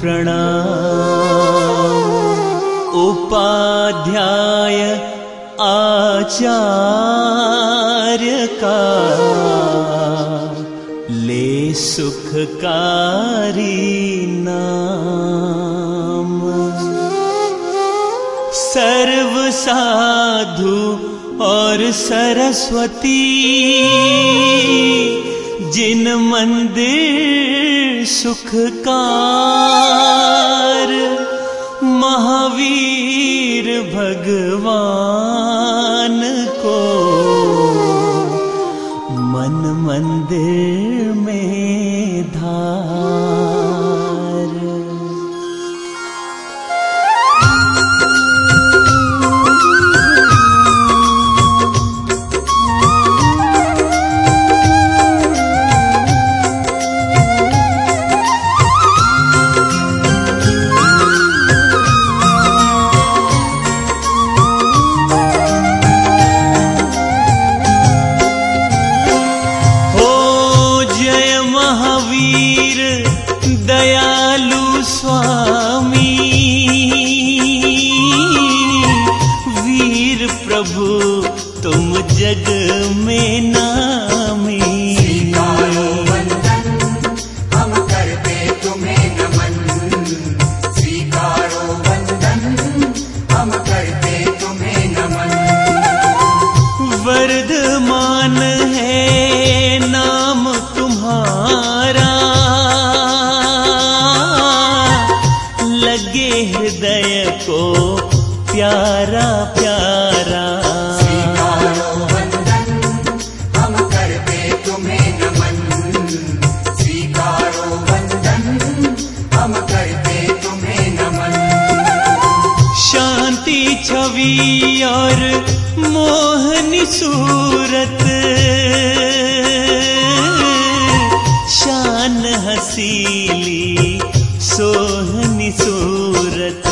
प्रणा। उपाध्याय आचार्य कार ले सुखकारीणा सर्वासाधु और सरस्वती जिन मन्दर सुखकार महावीर भगवान को मन मंदिर yedi. सूरत शान हसीली सोहनी सूरत।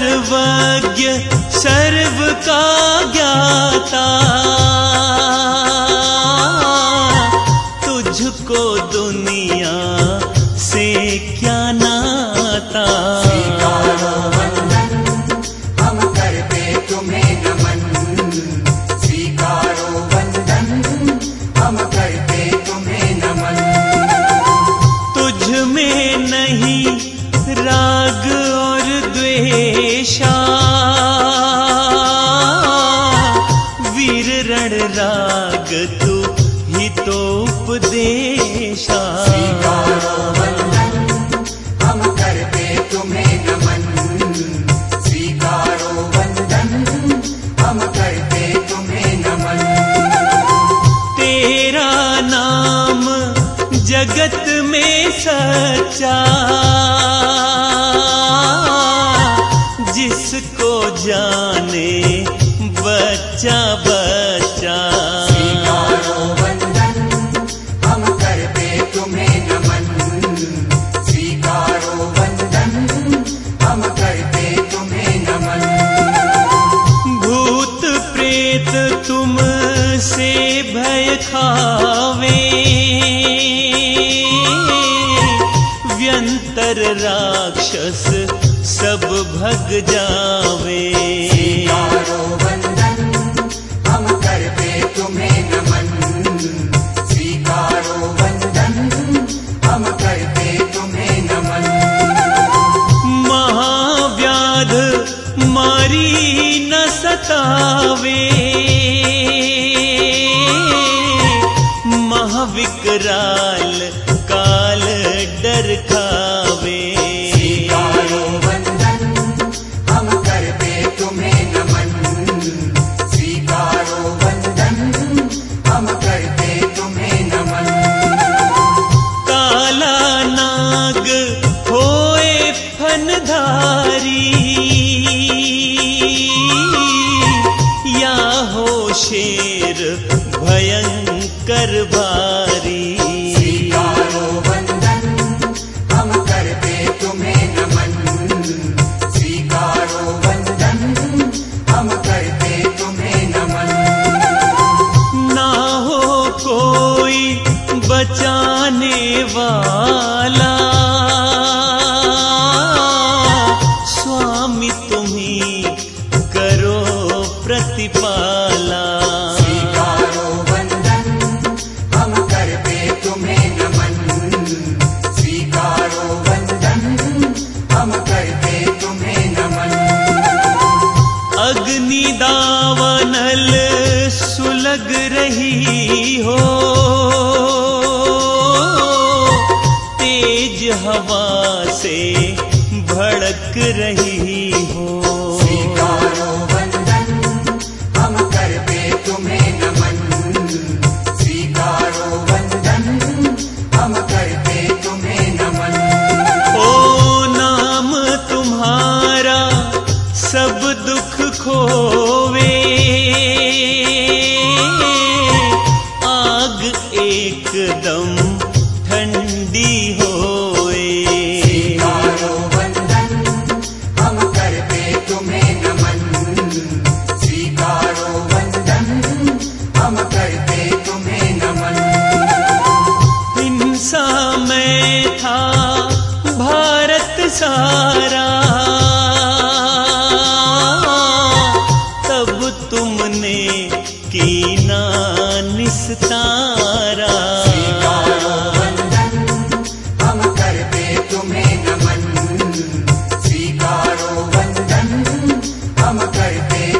सर्वज्ञ सर्व का ज्ञाता तू हितोपदेशा। हम करते तुम्हें नमन स्वीकारो वंदन हम करते तुम्हें नमन तेरा नाम जगत में सच्चा। लग जावे। वाला से भड़क रही हो। baby.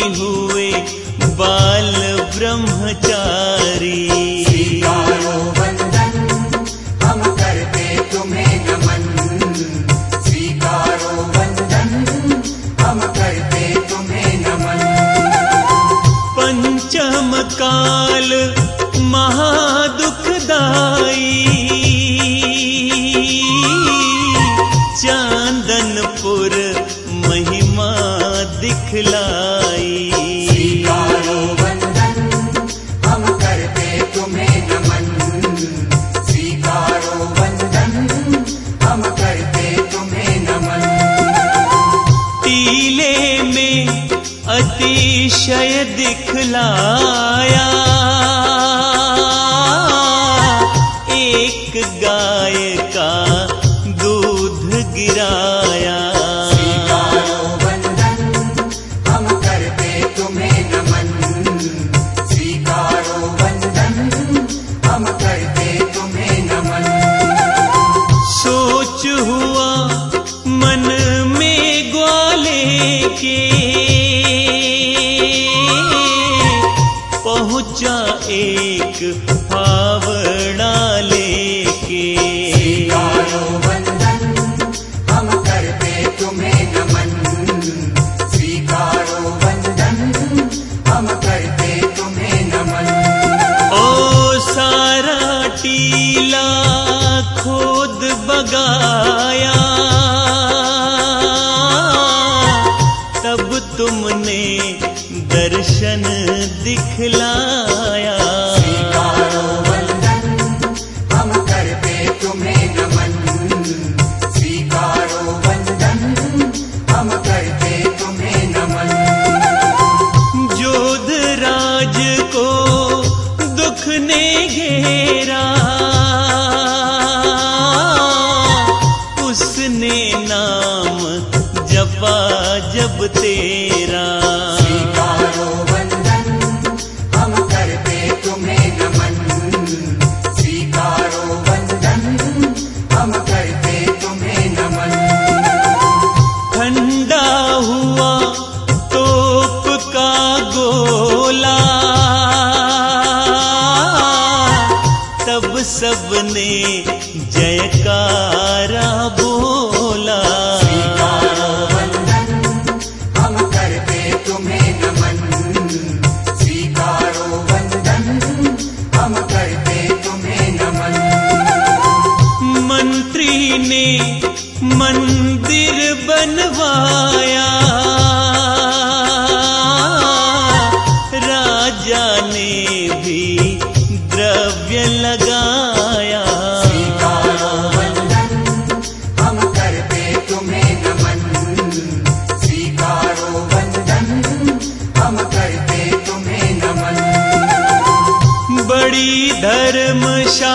हुए बाल ब्रह्मचारी। मिला ಬಗಾಯ उसने नाम जपा जब तेरा धर्मशा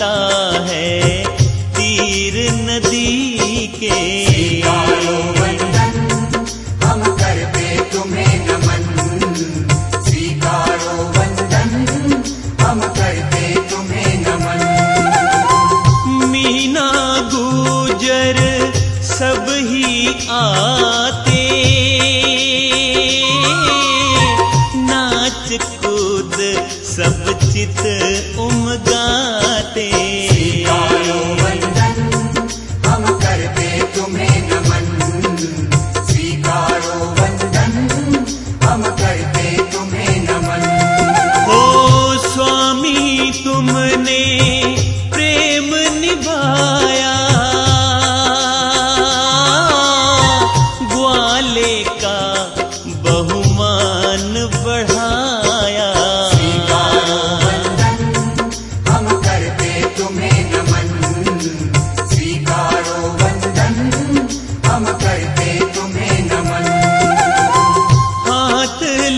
माता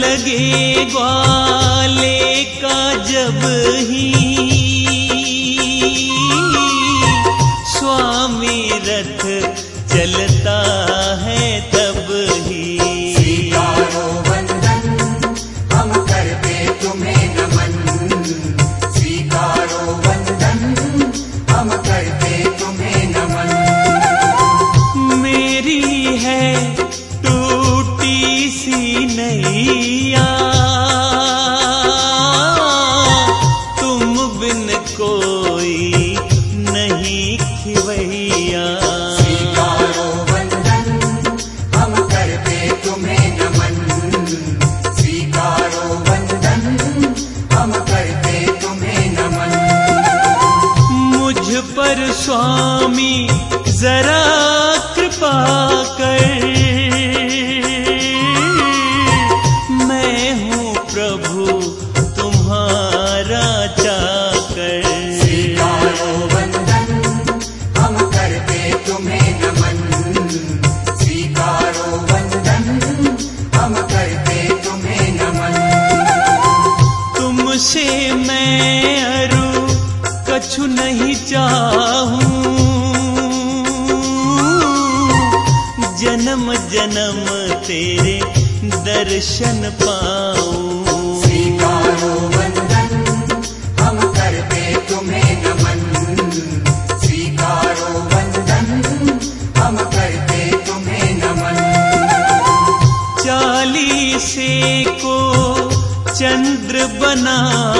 लगे ग्वाले का जब ही को चंद्र बनावे